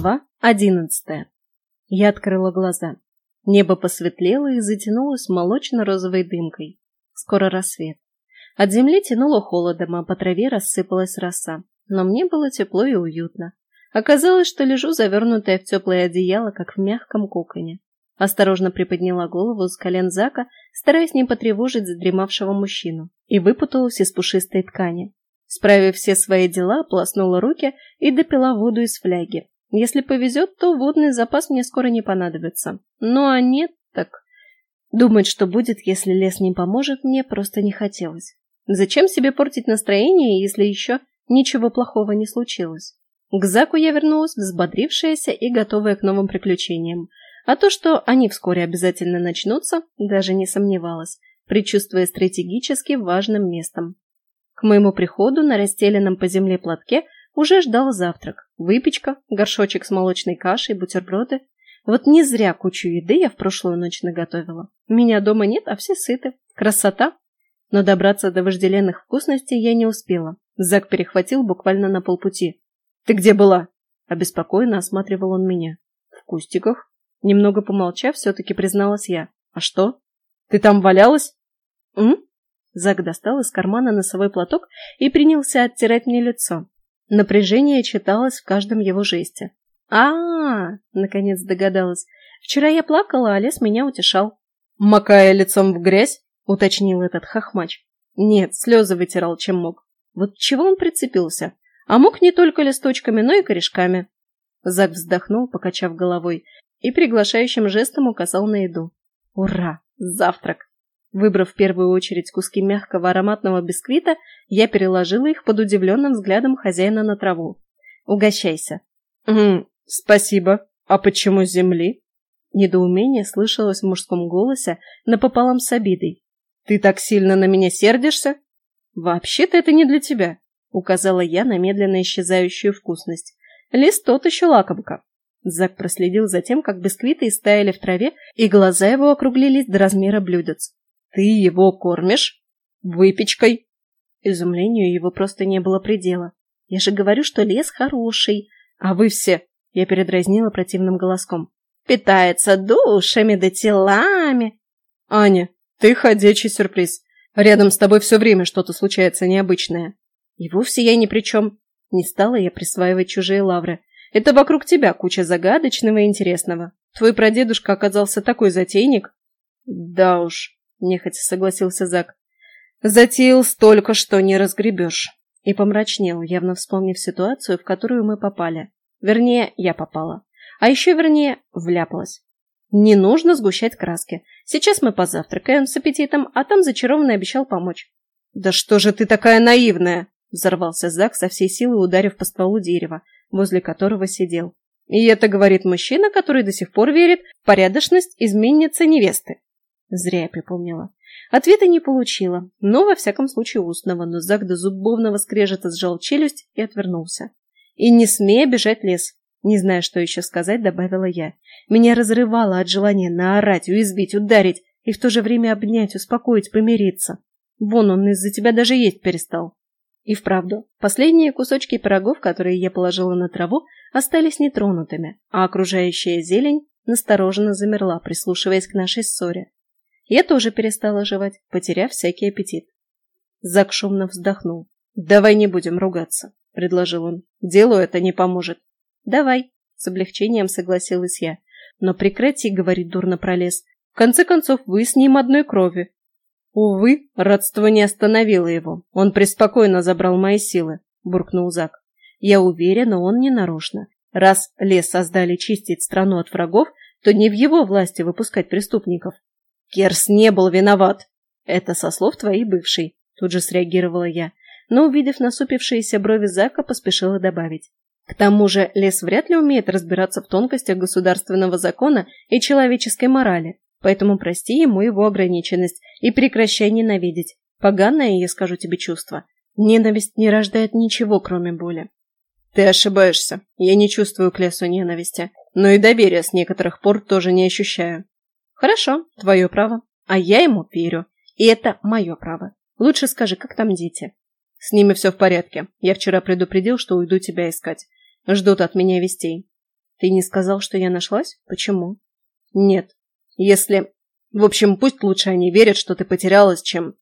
Глава одиннадцатая. Я открыла глаза. Небо посветлело и затянулось молочно-розовой дымкой. Скоро рассвет. От земли тянуло холодом, а по траве рассыпалась роса. Но мне было тепло и уютно. Оказалось, что лежу завернутая в теплое одеяло, как в мягком коконе. Осторожно приподняла голову с колен Зака, стараясь не потревожить задремавшего мужчину, и выпуталась из пушистой ткани. Справив все свои дела, ополоснула руки и допила воду из фляги. Если повезет, то водный запас мне скоро не понадобится. Ну а нет, так... Думать, что будет, если лес не поможет, мне просто не хотелось. Зачем себе портить настроение, если еще ничего плохого не случилось? К Заку я вернулась взбодрившаяся и готовая к новым приключениям. А то, что они вскоре обязательно начнутся, даже не сомневалась, предчувствуя стратегически важным местом. К моему приходу на расстеленном по земле платке уже ждал завтрак. Выпечка, горшочек с молочной кашей, бутерброды. Вот не зря кучу еды я в прошлую ночь наготовила. Меня дома нет, а все сыты. Красота! Но добраться до вожделенных вкусностей я не успела. Зак перехватил буквально на полпути. «Ты где была?» Обеспокоенно осматривал он меня. «В кустиках». Немного помолчав, все-таки призналась я. «А что? Ты там валялась?» «М?» Зак достал из кармана носовой платок и принялся оттирать мне лицо. Напряжение читалось в каждом его жесте. а, -а, -а наконец догадалась. «Вчера я плакала, а лес меня утешал». «Макая лицом в грязь?» — уточнил этот хохмач. «Нет, слезы вытирал, чем мог. Вот чего он прицепился? А мог не только листочками, но и корешками». Зак вздохнул, покачав головой, и приглашающим жестом указал на еду. «Ура! Завтрак!» Выбрав в первую очередь куски мягкого ароматного бисквита, я переложила их под удивленным взглядом хозяина на траву. «Угощайся». «Угу, спасибо. А почему земли?» Недоумение слышалось в мужском голосе напополам с обидой. «Ты так сильно на меня сердишься?» «Вообще-то это не для тебя», — указала я на медленно исчезающую вкусность. «Лист тот еще лакомка». Зак проследил за тем, как бисквиты истаяли в траве, и глаза его округлились до размера блюдец. Ты его кормишь? Выпечкой? Изумлению его просто не было предела. Я же говорю, что лес хороший, а вы все... Я передразнила противным голоском. Питается душами да телами. Аня, ты ходячий сюрприз. Рядом с тобой все время что-то случается необычное. И вовсе я ни при чем. Не стала я присваивать чужие лавры. Это вокруг тебя куча загадочного и интересного. Твой прадедушка оказался такой затейник. Да уж, нехотя согласился Зак. Затеял столько, что не разгребешь. И помрачнел, явно вспомнив ситуацию, в которую мы попали. Вернее, я попала. А еще вернее, вляпалась. Не нужно сгущать краски. Сейчас мы позавтракаем с аппетитом, а там зачарованный обещал помочь. «Да что же ты такая наивная!» Взорвался Зак со всей силы, ударив по стволу дерева, возле которого сидел. И это говорит мужчина, который до сих пор верит в порядочность изменницы невесты. Зря я припомнила. Ответа не получила, но, во всяком случае, устного, но Зак до зубовного скрежета сжал челюсть и отвернулся. «И не смей обижать лес!» Не зная, что еще сказать, добавила я. Меня разрывало от желания наорать, уязвить, ударить и в то же время обнять, успокоить, помириться. Вон он из-за тебя даже есть перестал. И вправду, последние кусочки пирогов, которые я положила на траву, остались нетронутыми, а окружающая зелень настороженно замерла, прислушиваясь к нашей ссоре. Я тоже перестала жевать, потеряв всякий аппетит. Зак шумно вздохнул. «Давай не будем ругаться», — предложил он. «Делу это не поможет». «Давай», — с облегчением согласилась я. «Но прекрати говорить дурно про лес. В конце концов, вы с ним одной крови». «Увы, родство не остановило его. Он преспокойно забрал мои силы», — буркнул Зак. «Я уверена, он не нарочно. Раз лес создали чистить страну от врагов, то не в его власти выпускать преступников. Керс не был виноват. Это со слов твоей бывшей, тут же среагировала я, но, увидев насупившиеся брови Зака, поспешила добавить. К тому же лес вряд ли умеет разбираться в тонкостях государственного закона и человеческой морали, поэтому прости ему его ограниченность и прекращай ненавидеть. Поганое, я скажу тебе, чувство. Ненависть не рождает ничего, кроме боли. Ты ошибаешься. Я не чувствую к лесу ненависти, но и доверия с некоторых пор тоже не ощущаю. Хорошо, твое право. А я ему верю. И это мое право. Лучше скажи, как там дети? С ними все в порядке. Я вчера предупредил, что уйду тебя искать. Ждут от меня вестей. Ты не сказал, что я нашлась? Почему? Нет. Если... В общем, пусть лучше они верят, что ты потерялась, чем...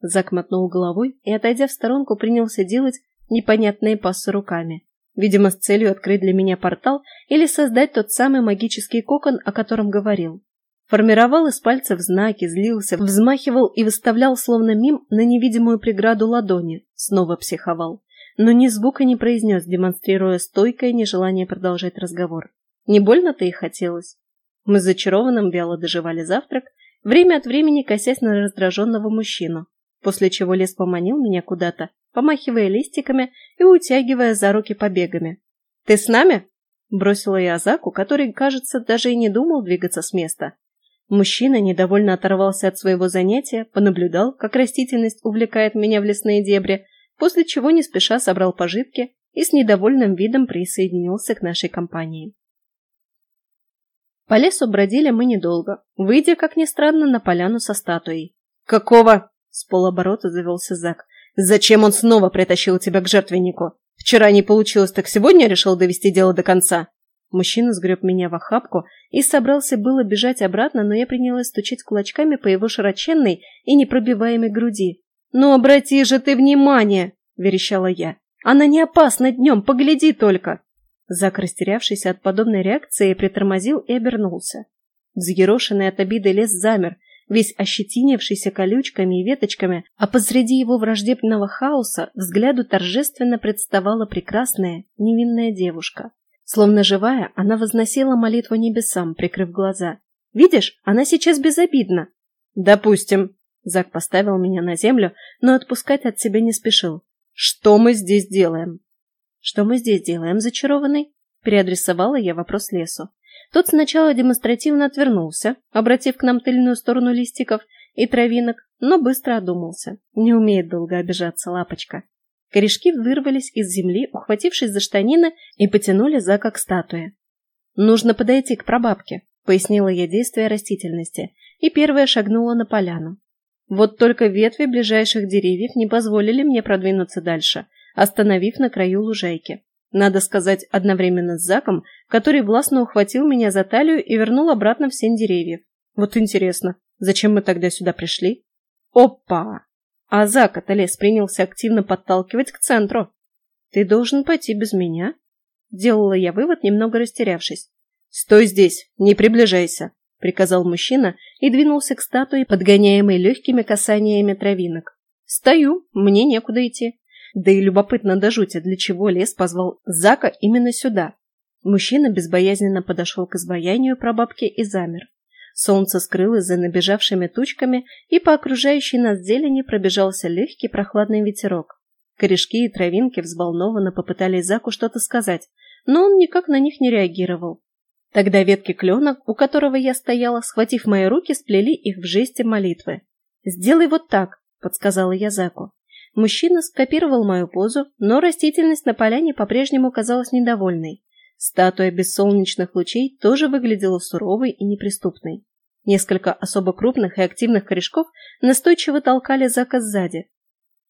Зак мотнул головой и, отойдя в сторонку, принялся делать непонятные пассы руками. Видимо, с целью открыть для меня портал или создать тот самый магический кокон, о котором говорил. Формировал из пальцев знаки, злился, взмахивал и выставлял словно мим на невидимую преграду ладони. Снова психовал. Но ни звука не произнес, демонстрируя стойкое нежелание продолжать разговор. Не больно-то и хотелось. Мы с зачарованным вяло доживали завтрак, время от времени косясь на раздраженного мужчину, после чего лес поманил меня куда-то, помахивая листиками и утягивая за руки побегами. «Ты с нами?» – бросила я Азаку, который, кажется, даже и не думал двигаться с места. Мужчина недовольно оторвался от своего занятия, понаблюдал, как растительность увлекает меня в лесные дебри, после чего не спеша собрал пожитки и с недовольным видом присоединился к нашей компании. По лесу бродили мы недолго, выйдя, как ни странно, на поляну со статуей. «Какого?» – с полоборота завелся Зак. «Зачем он снова притащил тебя к жертвеннику? Вчера не получилось, так сегодня решил довести дело до конца?» Мужчина сгреб меня в охапку и собрался было бежать обратно, но я принялась стучать кулачками по его широченной и непробиваемой груди. «Ну, обрати же ты внимание!» – верещала я. «Она не опасна днем, погляди только!» Зак, растерявшийся от подобной реакции, притормозил и обернулся. Взъерошенный от обиды лес замер, весь ощетинившийся колючками и веточками, а посреди его враждебного хаоса взгляду торжественно представала прекрасная, невинная девушка. Словно живая, она возносила молитву небесам, прикрыв глаза. «Видишь, она сейчас безобидна!» «Допустим», Зак поставил меня на землю, но отпускать от себя не спешил. «Что мы здесь делаем?» «Что мы здесь делаем, зачарованный?» Переадресовала я вопрос лесу. Тот сначала демонстративно отвернулся, обратив к нам тыльную сторону листиков и травинок, но быстро одумался. Не умеет долго обижаться лапочка. Корешки вырвались из земли, ухватившись за штанины, и потянули Зака к статуе. «Нужно подойти к прабабке», — пояснила я действие растительности, и первая шагнула на поляну. Вот только ветви ближайших деревьев не позволили мне продвинуться дальше, остановив на краю лужайки. Надо сказать, одновременно с Заком, который властно ухватил меня за талию и вернул обратно в сень деревьев. Вот интересно, зачем мы тогда сюда пришли? Опа! А Зак-то лес принялся активно подталкивать к центру. Ты должен пойти без меня? Делала я вывод, немного растерявшись. Стой здесь, не приближайся. — приказал мужчина и двинулся к статуе, подгоняемой легкими касаниями травинок. «Стою, мне некуда идти». Да и любопытно до жути, для чего лес позвал Зака именно сюда. Мужчина безбоязненно подошел к изваянию прабабки и замер. Солнце скрылось за набежавшими тучками, и по окружающей нас зелени пробежался легкий прохладный ветерок. Корешки и травинки взволнованно попытались Заку что-то сказать, но он никак на них не реагировал. Тогда ветки клена, у которого я стояла, схватив мои руки, сплели их в жесте молитвы. «Сделай вот так», — подсказала я Заку. Мужчина скопировал мою позу, но растительность на поляне по-прежнему казалась недовольной. Статуя без солнечных лучей тоже выглядела суровой и неприступной. Несколько особо крупных и активных корешков настойчиво толкали Зака сзади.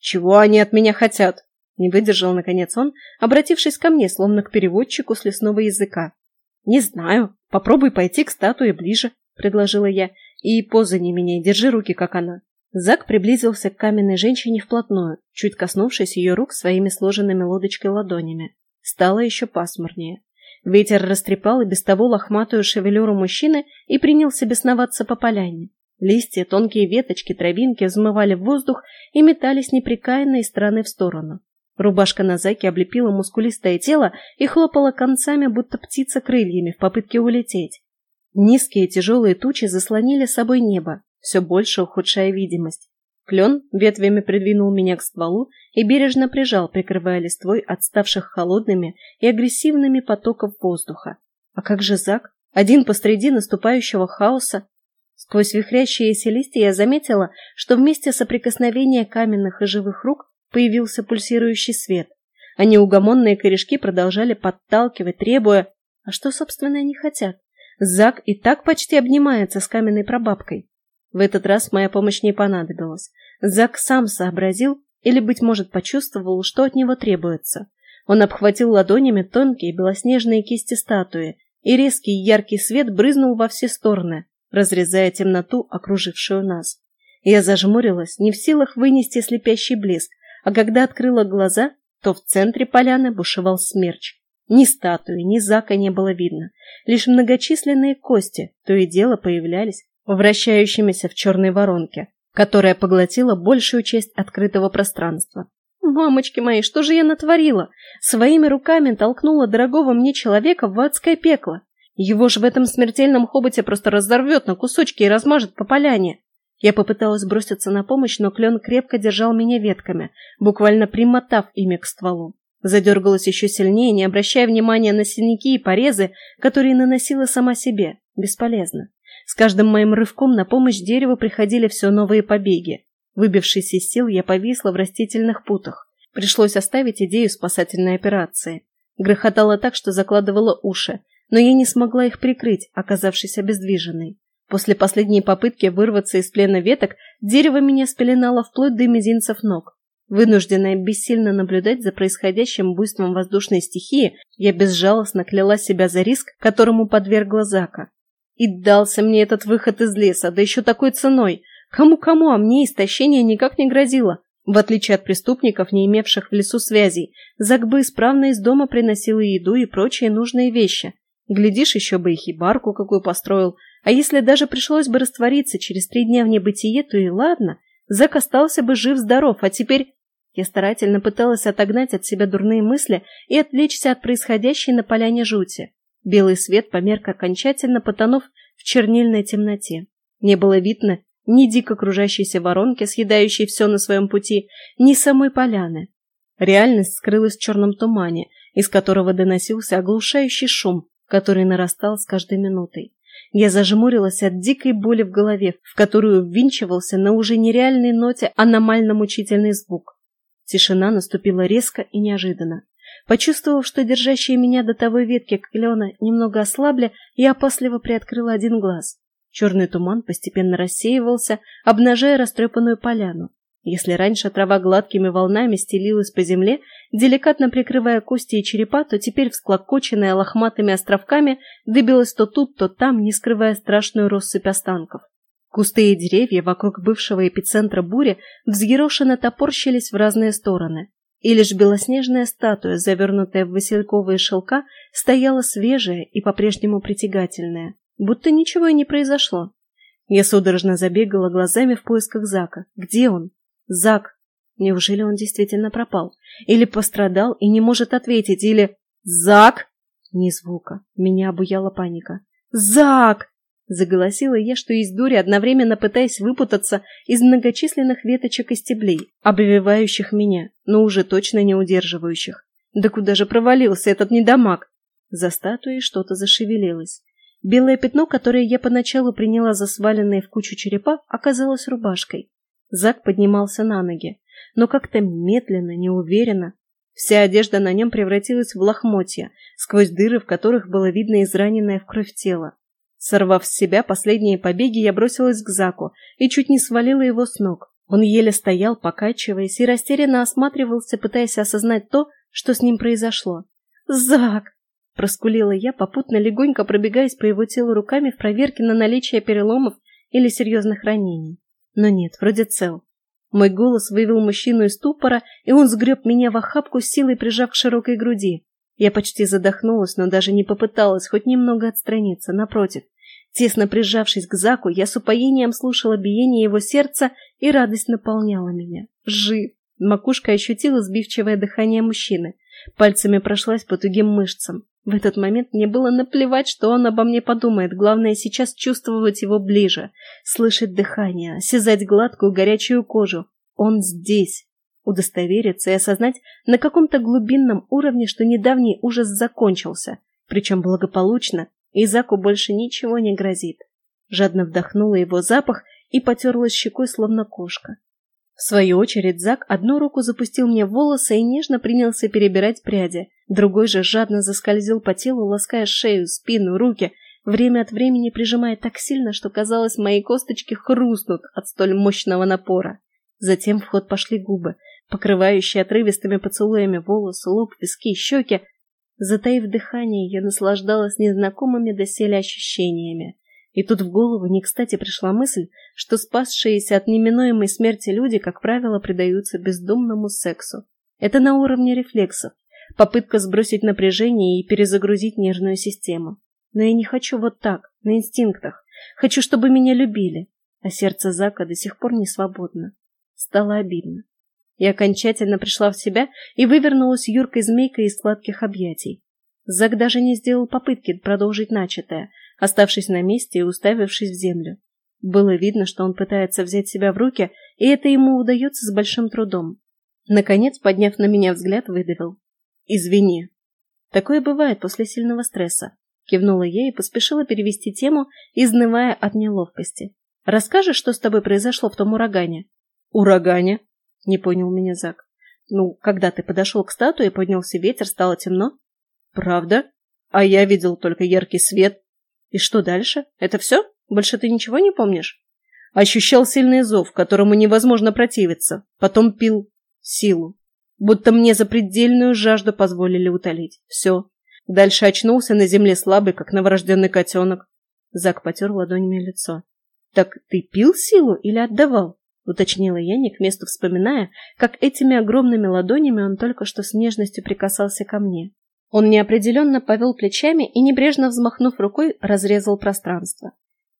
«Чего они от меня хотят?» Не выдержал, наконец, он, обратившись ко мне, словно к переводчику с лесного языка. «Не знаю. Попробуй пойти к статуе ближе», — предложила я. «И поза не меняй, держи руки, как она». Зак приблизился к каменной женщине вплотную, чуть коснувшись ее рук своими сложенными лодочкой ладонями. Стало еще пасмурнее. Ветер растрепал и без того лохматую шевелюру мужчины и принялся бесноваться по поляне. Листья, тонкие веточки, травинки взмывали в воздух и метались непрекаянно из стороны в сторону. Рубашка на Заке облепила мускулистое тело и хлопала концами, будто птица крыльями в попытке улететь. Низкие тяжелые тучи заслонили собой небо, все больше ухудшая видимость. Клен ветвями придвинул меня к стволу и бережно прижал, прикрывая листвой от ставших холодными и агрессивными потоков воздуха. А как же Зак? Один посреди наступающего хаоса? Сквозь вихрящиеся листья я заметила, что вместе соприкосновения каменных и живых рук появился пульсирующий свет, а неугомонные корешки продолжали подталкивать, требуя... А что, собственно, они хотят? Зак и так почти обнимается с каменной прабабкой. В этот раз моя помощь не понадобилась. Зак сам сообразил или, быть может, почувствовал, что от него требуется. Он обхватил ладонями тонкие белоснежные кисти статуи и резкий яркий свет брызнул во все стороны, разрезая темноту, окружившую нас. Я зажмурилась, не в силах вынести слепящий блеск, а когда открыла глаза, то в центре поляны бушевал смерч. Ни статуи, ни зака не было видно, лишь многочисленные кости то и дело появлялись, вращающимися в черной воронке, которая поглотила большую часть открытого пространства. Мамочки мои, что же я натворила? Своими руками толкнула дорогого мне человека в адское пекло. Его же в этом смертельном хоботе просто разорвет на кусочки и размажет по поляне. Я попыталась броситься на помощь, но клен крепко держал меня ветками, буквально примотав ими к стволу. Задергалась еще сильнее, не обращая внимания на синяки и порезы, которые наносила сама себе. Бесполезно. С каждым моим рывком на помощь дереву приходили все новые побеги. Выбившись из сил, я повисла в растительных путах. Пришлось оставить идею спасательной операции. Грохотало так, что закладывала уши, но я не смогла их прикрыть, оказавшись обездвиженной. После последней попытки вырваться из плена веток, дерево меня спеленало вплоть до мизинцев ног. Вынужденная бессильно наблюдать за происходящим буйством воздушной стихии, я безжалостно кляла себя за риск, которому подвергла Зака. И дался мне этот выход из леса, да еще такой ценой. Кому-кому, а мне истощение никак не грозило. В отличие от преступников, не имевших в лесу связей, Зак бы исправно из дома приносил еду и прочие нужные вещи. Глядишь, еще бы и хибарку какую построил. А если даже пришлось бы раствориться через три дня в небытие, то и ладно. Зак остался бы жив-здоров, а теперь... Я старательно пыталась отогнать от себя дурные мысли и отвлечься от происходящей на поляне жути. Белый свет померк окончательно, потонув в чернильной темноте. Не было видно ни дико кружащейся воронки, съедающей все на своем пути, ни самой поляны. Реальность скрылась в черном тумане, из которого доносился оглушающий шум, который нарастал с каждой минутой. Я зажмурилась от дикой боли в голове, в которую ввинчивался на уже нереальной ноте аномально мучительный звук. Тишина наступила резко и неожиданно. Почувствовав, что держащие меня до того ветки клена немного ослабли, я опасливо приоткрыла один глаз. Черный туман постепенно рассеивался, обнажая растрепанную поляну. Если раньше трава гладкими волнами стелилась по земле, деликатно прикрывая кости и черепа, то теперь, всклокоченная лохматыми островками, дыбилась то тут, то там, не скрывая страшную россыпь останков. Кусты и деревья вокруг бывшего эпицентра бури взъерошенно топорщились в разные стороны. И лишь белоснежная статуя, завернутая в васильковые шелка, стояла свежая и по-прежнему притягательная, будто ничего и не произошло. Я судорожно забегала глазами в поисках Зака. Где он? Зак! Неужели он действительно пропал? Или пострадал и не может ответить? Или... Зак! Ни звука. Меня обуяла паника. Зак! Заголосила я, что из дури, одновременно пытаясь выпутаться из многочисленных веточек и стеблей, обвивающих меня, но уже точно не удерживающих. Да куда же провалился этот недомаг? За статуей что-то зашевелилось. Белое пятно, которое я поначалу приняла за сваленные в кучу черепа, оказалось рубашкой. Зак поднимался на ноги, но как-то медленно, неуверенно. Вся одежда на нем превратилась в лохмотья, сквозь дыры, в которых было видно израненное в кровь тело. Сорвав с себя последние побеги, я бросилась к Заку и чуть не свалила его с ног. Он еле стоял, покачиваясь, и растерянно осматривался, пытаясь осознать то, что с ним произошло. «Зак!» – проскулила я, попутно легонько пробегаясь по его телу руками в проверке на наличие переломов или серьезных ранений. Но нет, вроде цел. Мой голос вывел мужчину из ступора, и он сгреб меня в охапку, силой прижав к широкой груди. Я почти задохнулась, но даже не попыталась хоть немного отстраниться, напротив. Тесно прижавшись к Заку, я с упоением слушала биение его сердца, и радость наполняла меня. Жив! Макушка ощутила сбивчивое дыхание мужчины. Пальцами прошлась по тугим мышцам. В этот момент мне было наплевать, что он обо мне подумает. Главное сейчас чувствовать его ближе, слышать дыхание, осязать гладкую горячую кожу. Он здесь удостовериться и осознать на каком-то глубинном уровне, что недавний ужас закончился, причем благополучно, и Заку больше ничего не грозит. Жадно вдохнула его запах и потерлась щекой, словно кошка. В свою очередь Зак одну руку запустил мне в волосы и нежно принялся перебирать пряди, другой же жадно заскользил по телу, лаская шею, спину, руки, время от времени прижимая так сильно, что казалось, мои косточки хрустнут от столь мощного напора. Затем в ход пошли губы, покрывающие отрывистыми поцелуями волосы, лоб, виски, щеки. Затаив дыхание, я наслаждалась незнакомыми доселе ощущениями. И тут в голову не кстати пришла мысль, что спасшиеся от неминуемой смерти люди, как правило, предаются бездумному сексу. Это на уровне рефлексов, попытка сбросить напряжение и перезагрузить нервную систему. Но я не хочу вот так, на инстинктах. Хочу, чтобы меня любили. А сердце Зака до сих пор не свободно. Стало обидно. Я окончательно пришла в себя и вывернулась юркой змейкой из сладких объятий. Зак даже не сделал попытки продолжить начатое, оставшись на месте и уставившись в землю. Было видно, что он пытается взять себя в руки, и это ему удается с большим трудом. Наконец, подняв на меня взгляд, выдавил. «Извини». Такое бывает после сильного стресса. Кивнула я и поспешила перевести тему, изнывая от неловкости. «Расскажешь, что с тобой произошло в том урагане?» «Урагане?» — не понял меня Зак. «Ну, когда ты подошел к статуе, поднялся ветер, стало темно?» «Правда? А я видел только яркий свет. И что дальше? Это все? Больше ты ничего не помнишь?» Ощущал сильный зов, которому невозможно противиться. Потом пил силу. Будто мне запредельную жажду позволили утолить. Все. Дальше очнулся на земле слабый, как новорожденный котенок. Зак потер ладонями лицо. «Так ты пил силу или отдавал?» Уточнила я, не к месту вспоминая, как этими огромными ладонями он только что с нежностью прикасался ко мне. Он неопределенно повел плечами и, небрежно взмахнув рукой, разрезал пространство.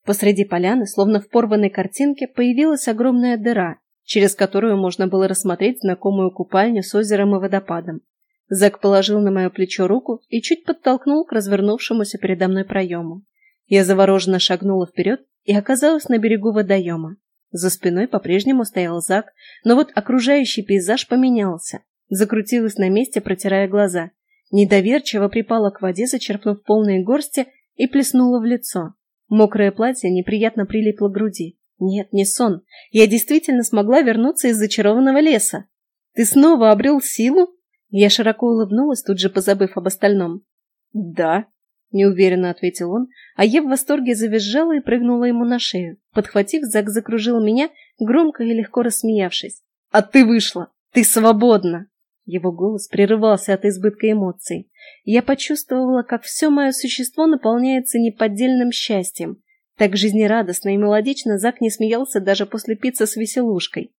Посреди поляны, словно в порванной картинке, появилась огромная дыра, через которую можно было рассмотреть знакомую купальню с озером и водопадом. Зак положил на мое плечо руку и чуть подтолкнул к развернувшемуся передо мной проему. Я завороженно шагнула вперед и оказалась на берегу водоема. За спиной по-прежнему стоял Зак, но вот окружающий пейзаж поменялся. Закрутилась на месте, протирая глаза. Недоверчиво припала к воде, зачерпнув полные горсти, и плеснула в лицо. Мокрое платье неприятно прилипло к груди. Нет, не сон. Я действительно смогла вернуться из зачарованного леса. Ты снова обрел силу? Я широко улыбнулась, тут же позабыв об остальном. «Да», — неуверенно ответил он, а я в восторге завизжала и прыгнула ему на шею. Подхватив, Зак закружил меня, громко и легко рассмеявшись. «А ты вышла! Ты свободна!» Его голос прерывался от избытка эмоций. Я почувствовала, как все мое существо наполняется неподдельным счастьем. Так жизнерадостно и мелодично Зак не смеялся даже после пиццы с веселушкой.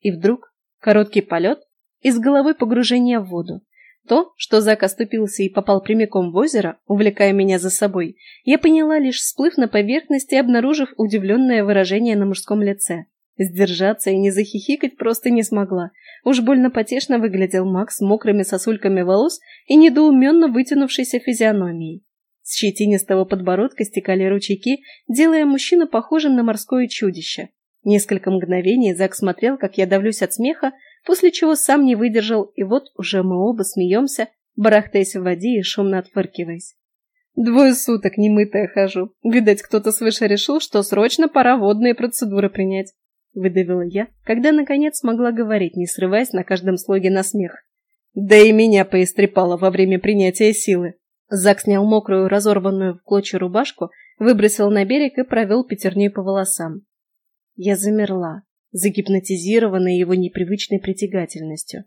И вдруг короткий полет, из головы погружение в воду. То, что Зак оступился и попал прямиком в озеро, увлекая меня за собой, я поняла, лишь всплыв на поверхность и обнаружив удивленное выражение на мужском лице. Сдержаться и не захихикать просто не смогла. Уж больно потешно выглядел Макс с мокрыми сосульками волос и недоуменно вытянувшейся физиономией. С щетинистого подбородка стекали ручейки, делая мужчину похожим на морское чудище. Несколько мгновений Зак смотрел, как я давлюсь от смеха, после чего сам не выдержал, и вот уже мы оба смеемся, барахтаясь в воде и шумно отфыркиваясь. Двое суток немытая хожу. Видать, кто-то свыше решил, что срочно пора водные процедуры принять. Выдавила я, когда наконец смогла говорить, не срываясь на каждом слоге на смех. Да и меня поистрепало во время принятия силы. Зак снял мокрую, разорванную в клочья рубашку, выбросил на берег и провел пятерней по волосам. Я замерла, загипнотизированная его непривычной притягательностью.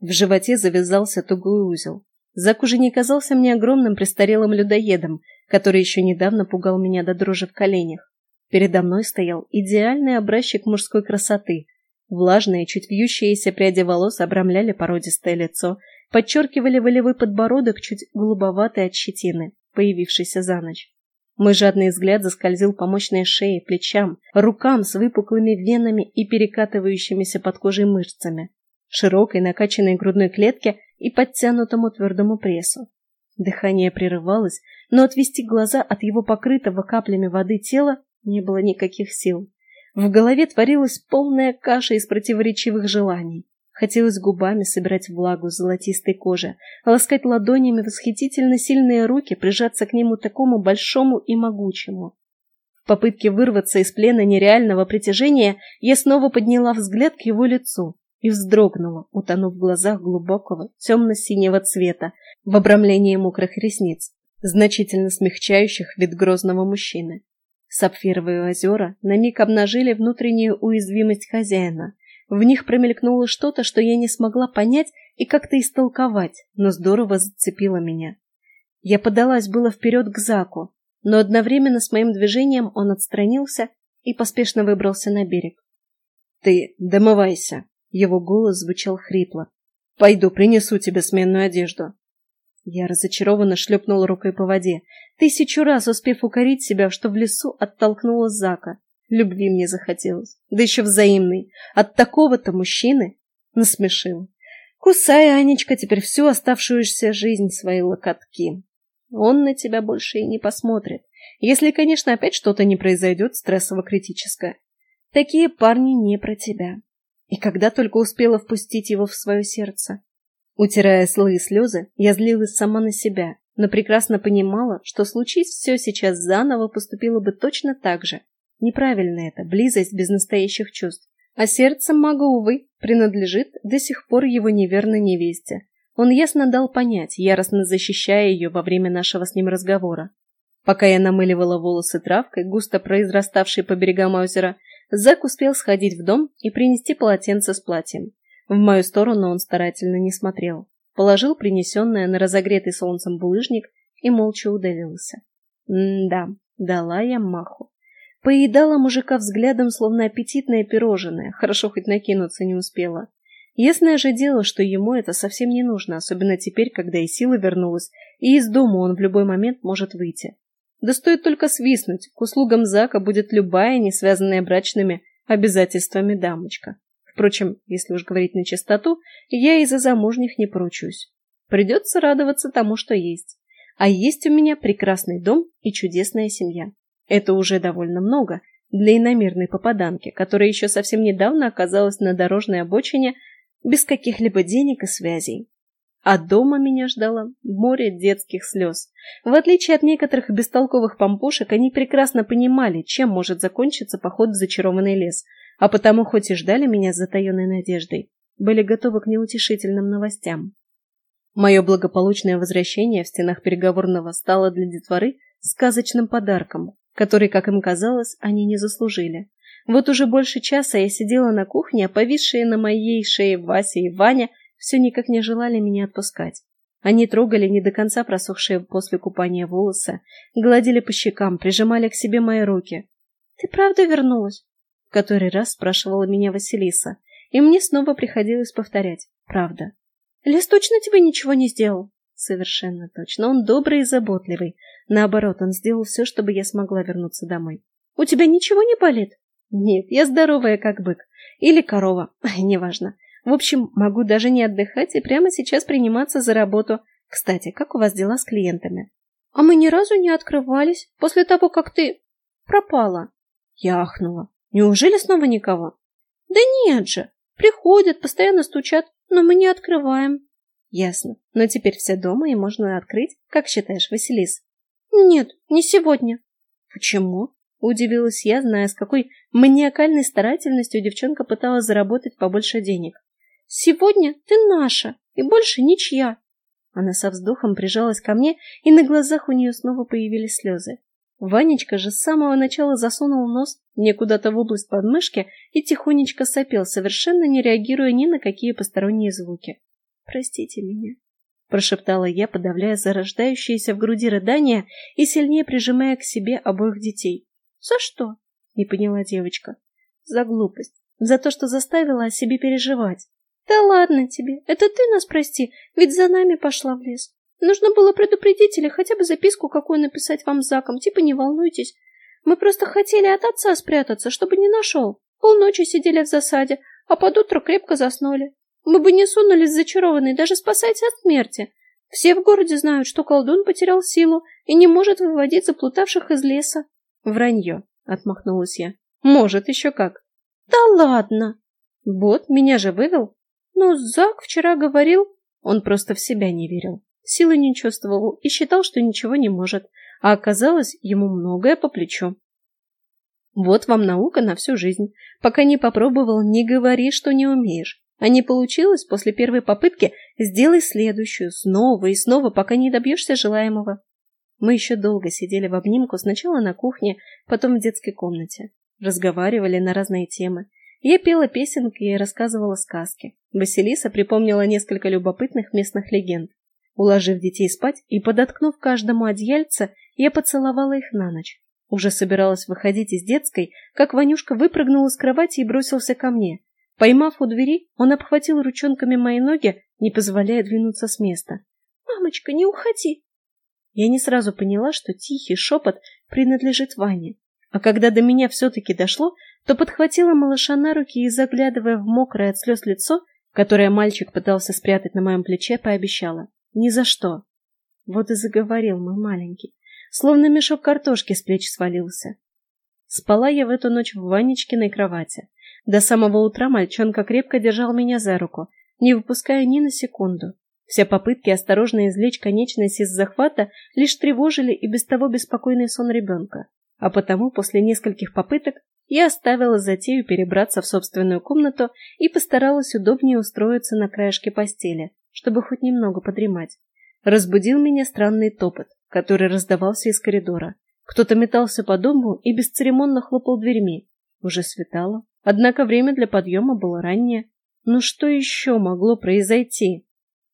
В животе завязался тугой узел. Зак уже не казался мне огромным престарелым людоедом, который еще недавно пугал меня до дрожи в коленях. Передо мной стоял идеальный образчик мужской красоты. Влажные, чуть вьющиеся пряди волос обрамляли породистое лицо, подчеркивали волевой подбородок, чуть голубоватый от щетины, появившийся за ночь. Мой жадный взгляд заскользил по мощной шее, плечам, рукам с выпуклыми венами и перекатывающимися под кожей мышцами, широкой накачанной грудной клетке и подтянутому твердому прессу. Дыхание прерывалось, но отвести глаза от его покрытого каплями воды тела не было никаких сил. В голове творилась полная каша из противоречивых желаний. Хотелось губами собирать влагу с золотистой кожи, ласкать ладонями восхитительно сильные руки, прижаться к нему такому большому и могучему. В попытке вырваться из плена нереального притяжения я снова подняла взгляд к его лицу и вздрогнула, утонув в глазах глубокого темно-синего цвета в обрамлении мокрых ресниц, значительно смягчающих вид грозного мужчины. Сапфировые озера на миг обнажили внутреннюю уязвимость хозяина, в них промелькнуло что-то, что я не смогла понять и как-то истолковать, но здорово зацепило меня. Я подалась было вперед к Заку, но одновременно с моим движением он отстранился и поспешно выбрался на берег. «Ты домывайся!» Его голос звучал хрипло. «Пойду принесу тебе сменную одежду». Я разочарованно шлепнула рукой по воде, тысячу раз успев укорить себя, что в лесу оттолкнула Зака. Любви мне захотелось, да еще взаимной. От такого-то мужчины насмешил. Кусай, Анечка, теперь всю оставшуюся жизнь свои локотки. Он на тебя больше и не посмотрит. Если, конечно, опять что-то не произойдет стрессово-критическое. Такие парни не про тебя. И когда только успела впустить его в свое сердце. Утирая злые слезы, я злилась сама на себя, но прекрасно понимала, что случись все сейчас заново, поступила бы точно так же. Неправильно это, близость без настоящих чувств. А сердце мага, увы, принадлежит до сих пор его неверной невесте. Он ясно дал понять, яростно защищая ее во время нашего с ним разговора. Пока я намыливала волосы травкой, густо произраставшей по берегам озера, Зак успел сходить в дом и принести полотенце с платьем. В мою сторону он старательно не смотрел. Положил принесенное на разогретый солнцем булыжник и молча удалился. М-да, дала я маху. Поедала мужика взглядом, словно аппетитное пирожное, хорошо хоть накинуться не успела. Ясное же дело, что ему это совсем не нужно, особенно теперь, когда и сила вернулась, и из дома он в любой момент может выйти. Да стоит только свистнуть, к услугам Зака будет любая, не связанная брачными обязательствами дамочка. Впрочем, если уж говорить на чистоту, я из-за замужних не поручусь. Придется радоваться тому, что есть. А есть у меня прекрасный дом и чудесная семья. Это уже довольно много для иномерной попаданки, которая еще совсем недавно оказалась на дорожной обочине без каких-либо денег и связей. А дома меня ждало море детских слез. В отличие от некоторых бестолковых помпушек, они прекрасно понимали, чем может закончиться поход в зачарованный лес, а потому хоть и ждали меня с затаенной надеждой, были готовы к неутешительным новостям. Мое благополучное возвращение в стенах переговорного стало для детворы сказочным подарком, который, как им казалось, они не заслужили. Вот уже больше часа я сидела на кухне, а повисшие на моей шее Вася и Ваня все никак не желали меня отпускать. Они трогали не до конца просохшие после купания волосы, гладили по щекам, прижимали к себе мои руки. «Ты правда вернулась?» В который раз спрашивала меня Василиса, и мне снова приходилось повторять. «Правда». «Лес точно тебе ничего не сделал?» Совершенно точно. Он добрый и заботливый. Наоборот, он сделал все, чтобы я смогла вернуться домой. «У тебя ничего не болит?» «Нет, я здоровая, как бык. Или корова. Неважно. В общем, могу даже не отдыхать и прямо сейчас приниматься за работу. Кстати, как у вас дела с клиентами? А мы ни разу не открывались после того, как ты пропала. Я ахнула. Неужели снова никого? Да нет же. Приходят, постоянно стучат, но мы не открываем. Ясно. Но теперь все дома и можно открыть. Как считаешь, Василис? Нет, не сегодня. Почему? Удивилась я, зная, с какой маниакальной старательностью девчонка пыталась заработать побольше денег. Сегодня ты наша, и больше ничья. Она со вздохом прижалась ко мне, и на глазах у нее снова появились слезы. Ванечка же с самого начала засунул нос мне куда-то в область подмышки и тихонечко сопел, совершенно не реагируя ни на какие посторонние звуки. «Простите меня», — прошептала я, подавляя зарождающиеся в груди рыдания и сильнее прижимая к себе обоих детей. «За что?» — не поняла девочка. «За глупость. За то, что заставила о себе переживать. Да ладно тебе, это ты нас прости, ведь за нами пошла в лес. Нужно было предупредить или хотя бы записку какую написать вам с Заком, типа не волнуйтесь. Мы просто хотели от отца спрятаться, чтобы не нашел. Полночи сидели в засаде, а под утро крепко заснули. Мы бы не сунулись зачарованные, даже спасать от смерти. Все в городе знают, что колдун потерял силу и не может выводить заплутавших из леса. Вранье, отмахнулась я. Может, еще как. Да ладно. Вот, меня же вывел. Но Зак вчера говорил... Он просто в себя не верил. Силы не чувствовал и считал, что ничего не может. А оказалось, ему многое по плечу. Вот вам наука на всю жизнь. Пока не попробовал, не говори, что не умеешь. А не получилось после первой попытки, сделай следующую, снова и снова, пока не добьешься желаемого. Мы еще долго сидели в обнимку, сначала на кухне, потом в детской комнате. Разговаривали на разные темы. Я пела песенки и рассказывала сказки. Василиса припомнила несколько любопытных местных легенд. Уложив детей спать и подоткнув каждому одеяльце, я поцеловала их на ночь. Уже собиралась выходить из детской, как Ванюшка выпрыгнул из кровати и бросился ко мне. Поймав у двери, он обхватил ручонками мои ноги, не позволяя двинуться с места. «Мамочка, не уходи!» Я не сразу поняла, что тихий шепот принадлежит Ване. А когда до меня все-таки дошло, то подхватила малыша на руки и, заглядывая в мокрое от слез лицо, которое мальчик пытался спрятать на моем плече, пообещала. «Ни за что!» Вот и заговорил мой маленький, словно мешок картошки с плеч свалился. Спала я в эту ночь в Ванечкиной кровати. До самого утра мальчонка крепко держал меня за руку, не выпуская ни на секунду. Все попытки осторожно извлечь конечность из захвата лишь тревожили и без того беспокойный сон ребенка. А потому после нескольких попыток я оставила затею перебраться в собственную комнату и постаралась удобнее устроиться на краешке постели, чтобы хоть немного подремать. Разбудил меня странный топот, который раздавался из коридора. Кто-то метался по дому и бесцеремонно хлопал дверьми. Уже светало, однако время для подъема было раннее. Но что еще могло произойти?